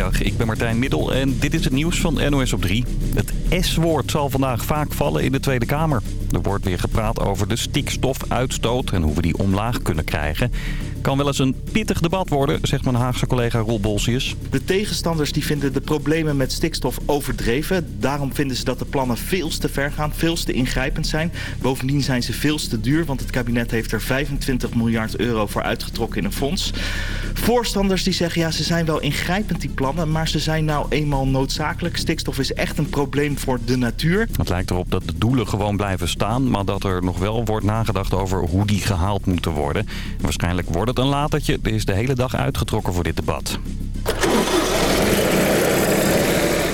Ik ben Martijn Middel en dit is het nieuws van NOS op 3. Het S-woord zal vandaag vaak vallen in de Tweede Kamer. Er wordt weer gepraat over de stikstofuitstoot en hoe we die omlaag kunnen krijgen. Kan wel eens een pittig debat worden, zegt mijn Haagse collega Roel Bolsius. De tegenstanders die vinden de problemen met stikstof overdreven. Daarom vinden ze dat de plannen veel te ver gaan, veel te ingrijpend zijn. Bovendien zijn ze veel te duur, want het kabinet heeft er 25 miljard euro voor uitgetrokken in een fonds. Voorstanders die zeggen, ja, ze zijn wel ingrijpend die plannen, maar ze zijn nou eenmaal noodzakelijk. Stikstof is echt een probleem voor de natuur. Het lijkt erop dat de doelen gewoon blijven staan, maar dat er nog wel wordt nagedacht over hoe die gehaald moeten worden. Waarschijnlijk wordt een latertje. Er is de hele dag uitgetrokken voor dit debat.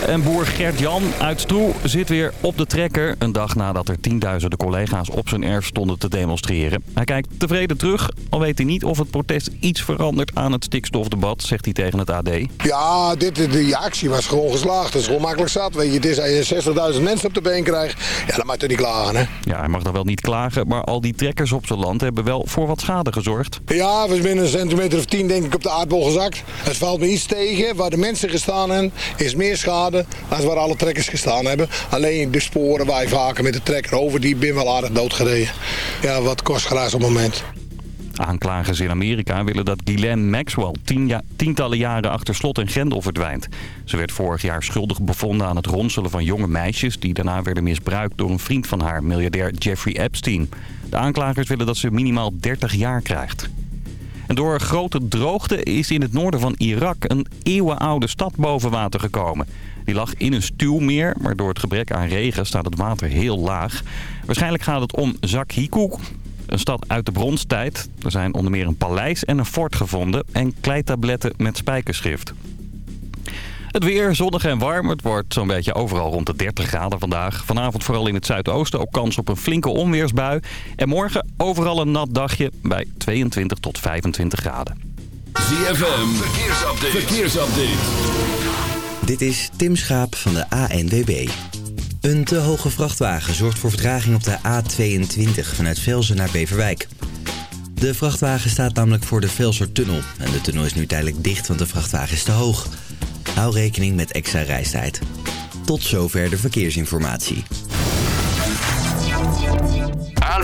En boer Gert-Jan uit Stroe zit weer op de trekker. Een dag nadat er tienduizenden collega's op zijn erf stonden te demonstreren. Hij kijkt tevreden terug, al weet hij niet of het protest iets verandert aan het stikstofdebat, zegt hij tegen het AD. Ja, dit, die actie was gewoon geslaagd. Het is gewoon makkelijk zat. Weet je, het is als je 60.000 mensen op de been krijgt, ja, dan mag je niet klagen. Hè? Ja, hij mag dan wel niet klagen, maar al die trekkers op zijn land hebben wel voor wat schade gezorgd. Ja, we zijn binnen een centimeter of tien denk ik op de aardbol gezakt. Het valt me iets tegen. Waar de mensen gestaan hebben, is meer schade als waar alle trekkers gestaan hebben. Alleen de sporen waar je vaker met de trekker over, die ben wel aardig doodgereden. Ja, wat kost gras op moment. Aanklagers in Amerika willen dat Ghislaine Maxwell tientallen jaren achter slot en grendel verdwijnt. Ze werd vorig jaar schuldig bevonden aan het ronselen van jonge meisjes... die daarna werden misbruikt door een vriend van haar, miljardair Jeffrey Epstein. De aanklagers willen dat ze minimaal 30 jaar krijgt. En door grote droogte is in het noorden van Irak een eeuwenoude stad boven water gekomen. Die lag in een stuwmeer, maar door het gebrek aan regen staat het water heel laag. Waarschijnlijk gaat het om Zakhikuk, een stad uit de bronstijd. Er zijn onder meer een paleis en een fort gevonden en kleitabletten met spijkerschrift. Het weer zonnig en warm. Het wordt zo'n beetje overal rond de 30 graden vandaag. Vanavond vooral in het zuidoosten ook kans op een flinke onweersbui. En morgen overal een nat dagje bij 22 tot 25 graden. ZFM, verkeersupdate. verkeersupdate. Dit is Tim Schaap van de ANWB. Een te hoge vrachtwagen zorgt voor vertraging op de A22 vanuit Velzen naar Beverwijk. De vrachtwagen staat namelijk voor de Velsertunnel. En de tunnel is nu tijdelijk dicht, want de vrachtwagen is te hoog. Hou rekening met extra reistijd. Tot zover de verkeersinformatie.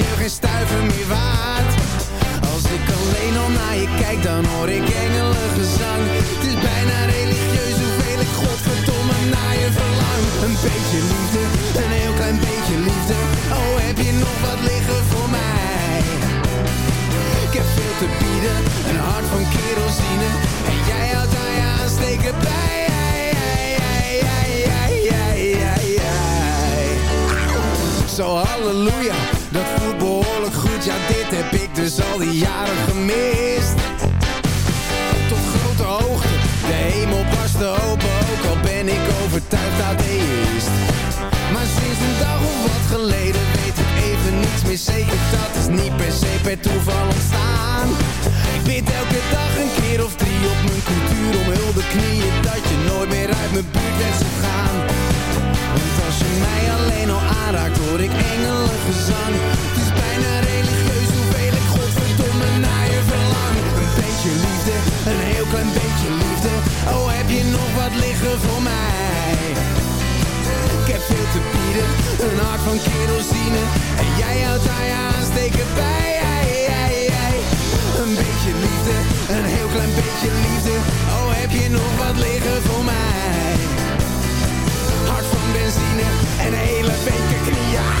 Officieel geen stuiver meer waard. Als ik alleen al naar je kijk dan hoor ik engelengezang Het is bijna religieus hoeveel ik godverdomme naar je verlang. Een beetje liefde, een heel klein beetje liefde. Oh heb je nog wat liggen voor mij? Ik heb veel te bieden, een hart van kerosine. En jij houdt aan je aansteken bij Zo halleluja, Ja dit heb ik dus al die jaren gemist. Tot grote hoogte, de hemel barstte open Ook al ben ik overtuigd atheïst Maar sinds een dag of wat geleden weet ik even niets meer zeker Dat is niet per se per toeval ontstaan. Ik bid elke dag een keer of drie op mijn cultuur om hulde knieën Dat je nooit meer uit mijn buurt bent gaan Want als je mij alleen al aanraakt hoor ik engelengezang Het is bijna religieus hoeveel ik godverdomme naar je verlang. Een beetje liefde, een heel klein beetje liefde. Oh heb je nog wat liggen voor mij? Ik heb veel te bieden, een hart van kerosine. En jij houdt aan je aansteken bij Een beetje liefde, een heel klein beetje liefde. Oh heb je nog wat liggen voor mij benzine en hele veke knieën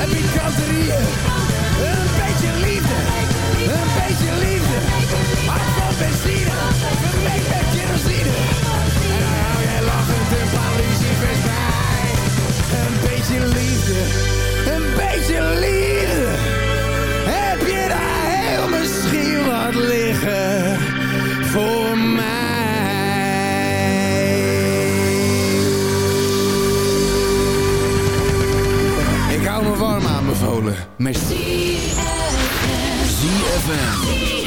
en pikanterieën. Een beetje liefde, een beetje liefde. Hart van benzine, vermengd met kerosine. En dan hou jij lachend een paar lucifers bij. Een beetje liefde, een beetje liefde. Heb je daar heel misschien wat liggen voor Merci. ZFM.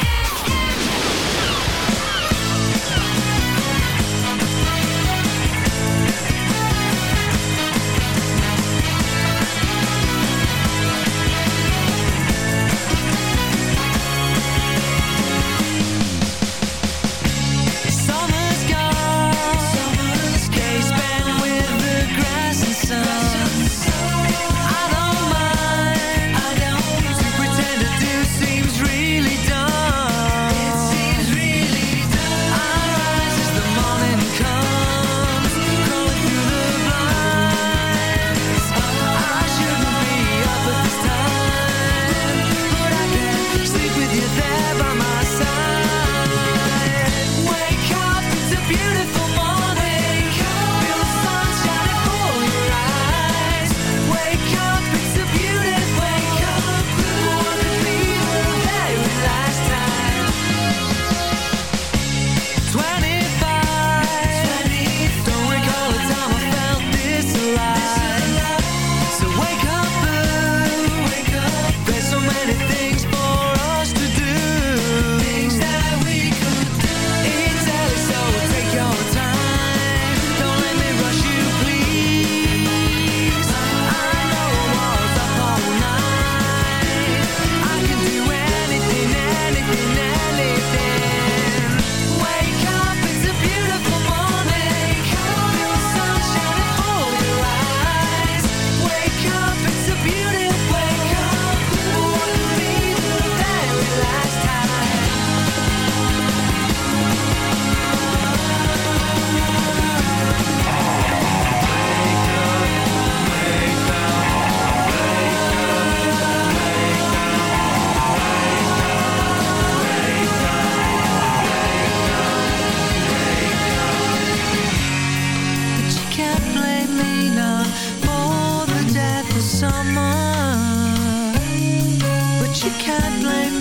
you can't blame me.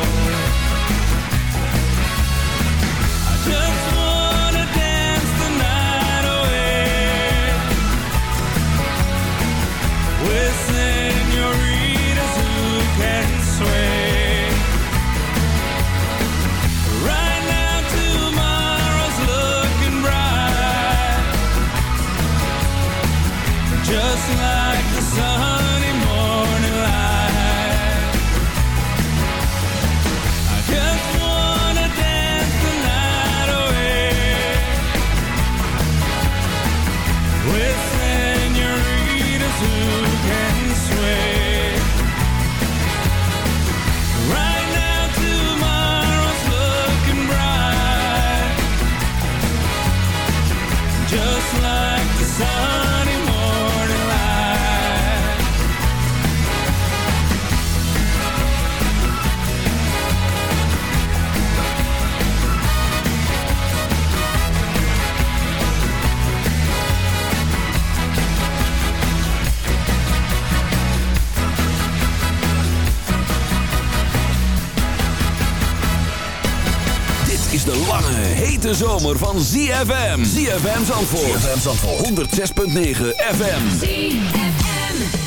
lange, hete zomer van ZFM. ZFM Zandvoort. ZFM Zandvoort. 106.9 FM. ZFM.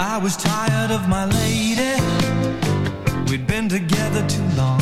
I was tired of my lady. We'd been together too long.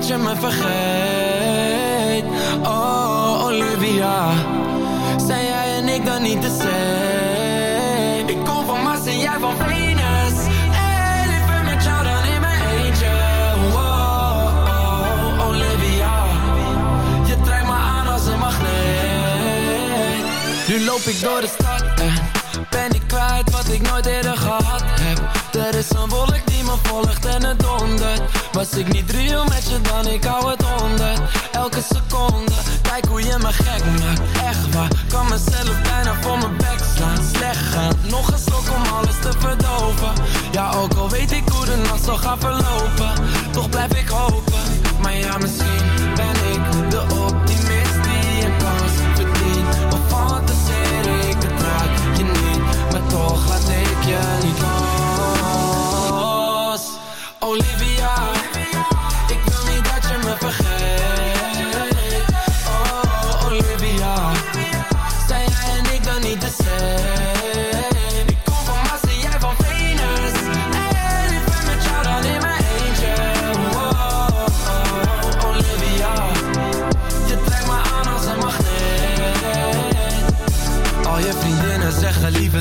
Dat je me vergeet. Oh, Olivia, zijn jij en ik dan niet de same? Ik kom van Mars en jij van Venus. Hey, liever met jou dan in mijn eentje. Oh, oh, Olivia, je trekt me aan als een magneet. Nu loop ik door de stad en ben ik kwijt wat ik nooit eerder gehad heb. Er is een wolk die me volgt en het dondert. Was ik niet real met je dan, ik hou het onder. Elke seconde, kijk hoe je me gek maakt. Echt waar, kan mezelf bijna voor mijn bek slaan. Slecht gaan, nog een slok om alles te verdoven. Ja, ook al weet ik hoe de nacht zal gaan verlopen. Toch blijf ik hopen, maar ja, misschien ben ik de optimist die een kans verdient. Of fantaseer ik het raak je niet, maar toch laat ik je niet los.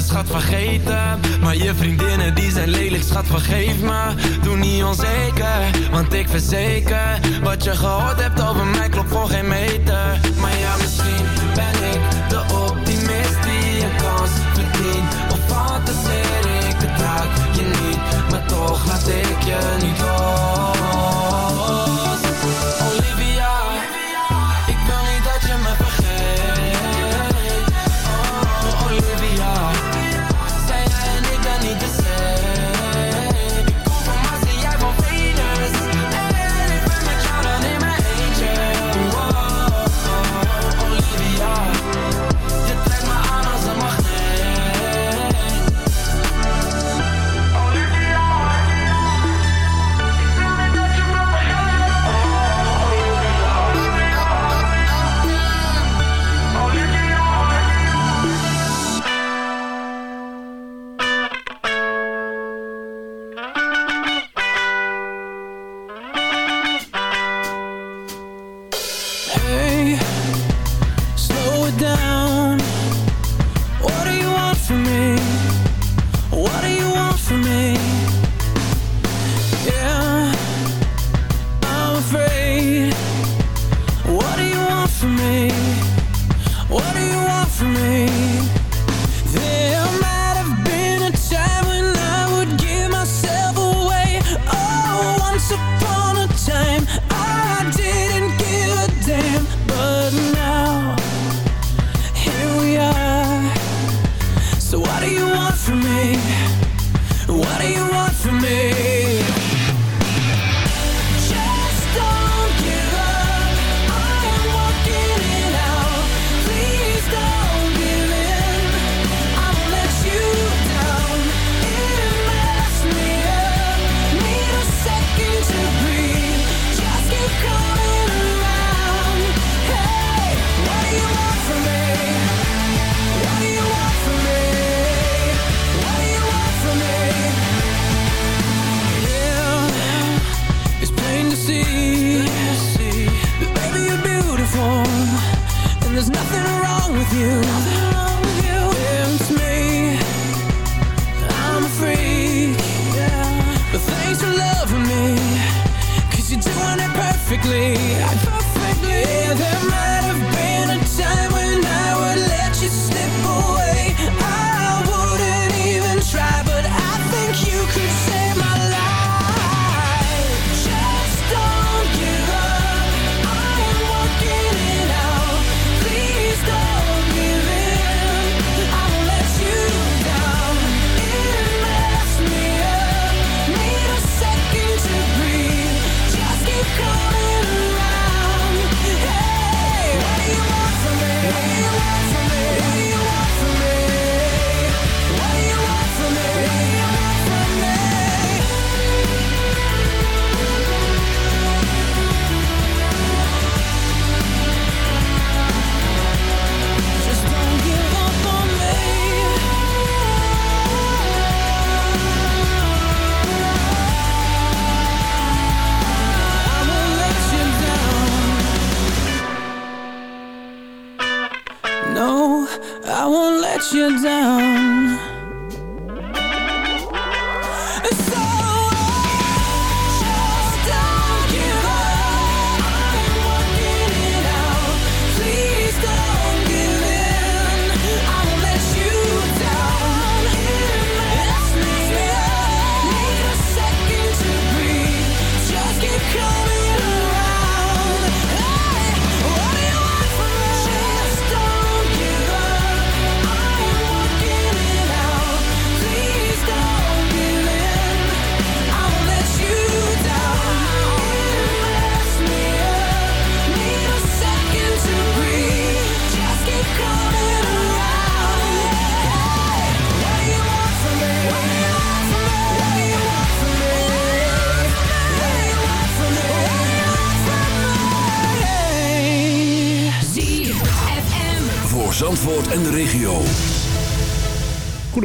Schat vergeten. Maar je vriendinnen die zijn lelijk schat vergeef me. Doe niet onzeker, want ik verzeker Wat je gehoord hebt over mij. Klopt voor geen meter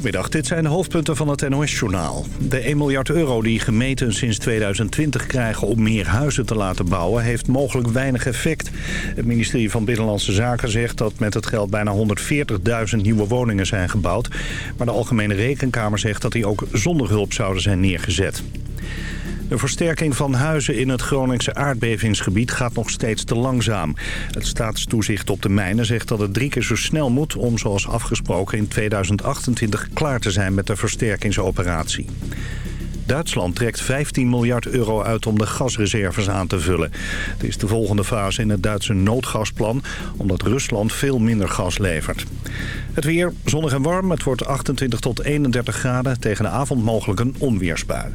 Goedemiddag, dit zijn de hoofdpunten van het NOS-journaal. De 1 miljard euro die gemeenten sinds 2020 krijgen om meer huizen te laten bouwen... heeft mogelijk weinig effect. Het ministerie van Binnenlandse Zaken zegt dat met het geld bijna 140.000 nieuwe woningen zijn gebouwd. Maar de Algemene Rekenkamer zegt dat die ook zonder hulp zouden zijn neergezet. De versterking van huizen in het Groningse aardbevingsgebied gaat nog steeds te langzaam. Het staatstoezicht op de mijnen zegt dat het drie keer zo snel moet... om zoals afgesproken in 2028 klaar te zijn met de versterkingsoperatie. Duitsland trekt 15 miljard euro uit om de gasreserves aan te vullen. Het is de volgende fase in het Duitse noodgasplan... omdat Rusland veel minder gas levert. Het weer zonnig en warm. Het wordt 28 tot 31 graden. Tegen de avond mogelijk een onweersbui.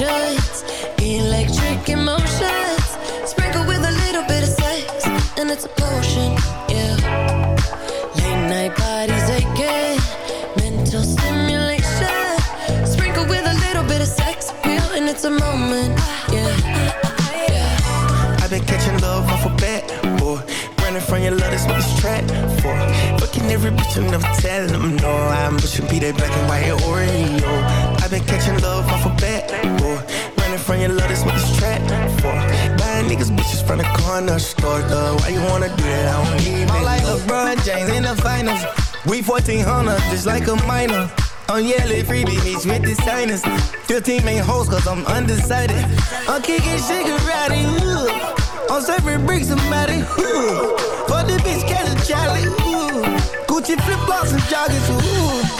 emotions, electric emotions. Sprinkle with a little bit of sex, and it's a potion, yeah. Late night bodies aching, mental stimulation. Sprinkle with a little bit of sex appeal, and it's a moment, yeah. yeah. I've been catching love off a bat, boy. Running from your love, that's what this trap for. Fucking every bitch, I'm never telling them no. I'm pushing be that black and white Oreo I've been catching love off a bat, boy. Running from your love, that's what this trap for. Buying niggas bitches from the corner store, though. Why you wanna do that? I don't need it. like LeBron James in the finals. We 1400, just like a minor. I'm yelling freebie meets with the signers. 15 main hoes, cause I'm undecided. I'm kicking Shigarati, ooh. I'm serving bricks, somebody, ooh. For the bitch, catch a Charlie, ooh. Gucci flip flops and joggers, ooh.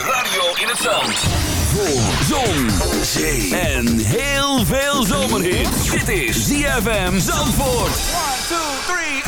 radio in het zand. Voor zon, zee en heel veel zomerhit. Dit is ZFM Zandvoort. 1, 2, 3...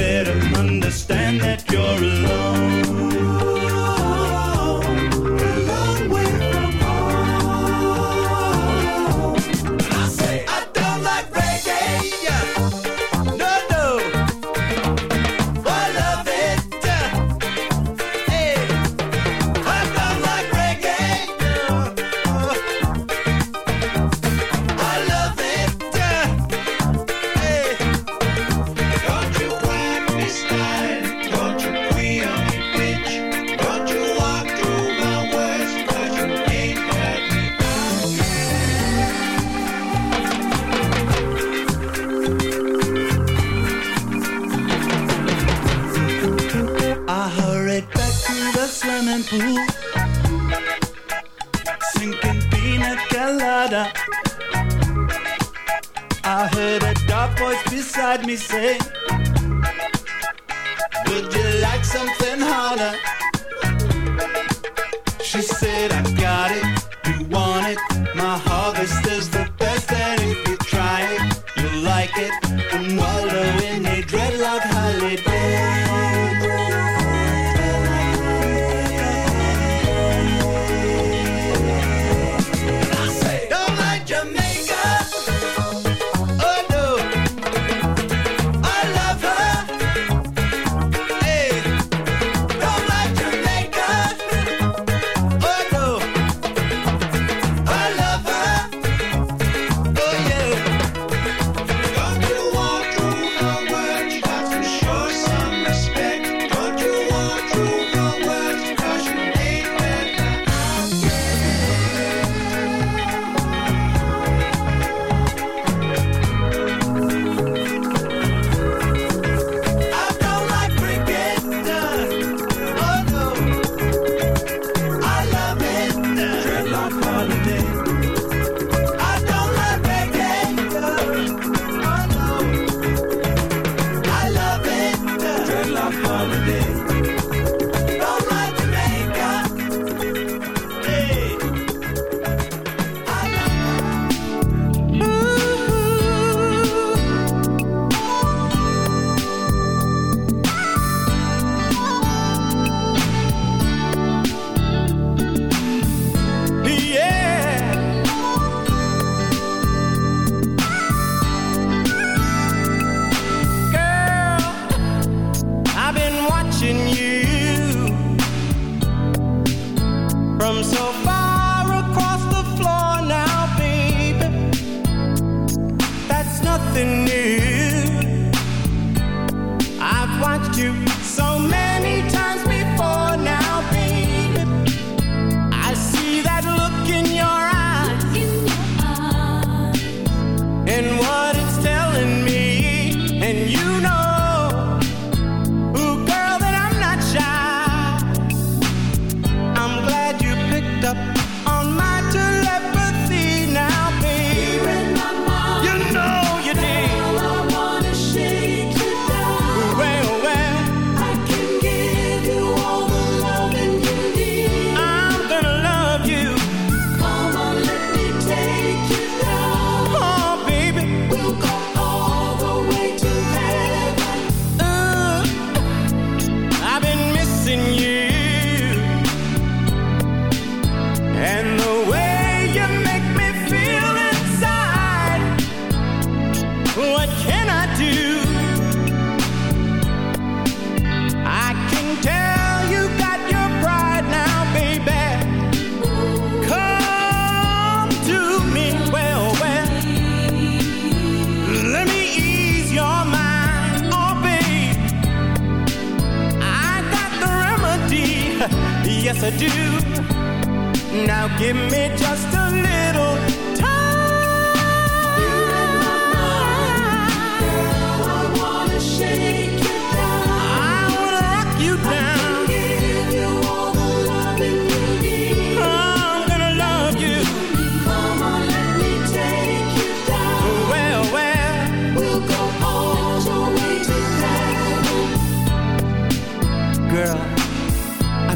nothing yes do. Now give me just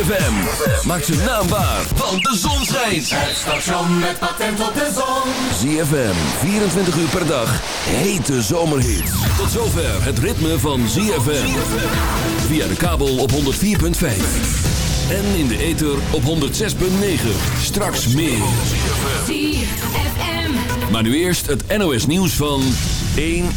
ZFM. Maak ze naambaar, want de zon schijnt. Het station met patent op de zon. ZFM, 24 uur per dag. Hete zomerhits. Tot zover het ritme van ZFM. Via de kabel op 104.5. En in de ether op 106.9. Straks meer. ZFM. Maar nu eerst het NOS nieuws van 1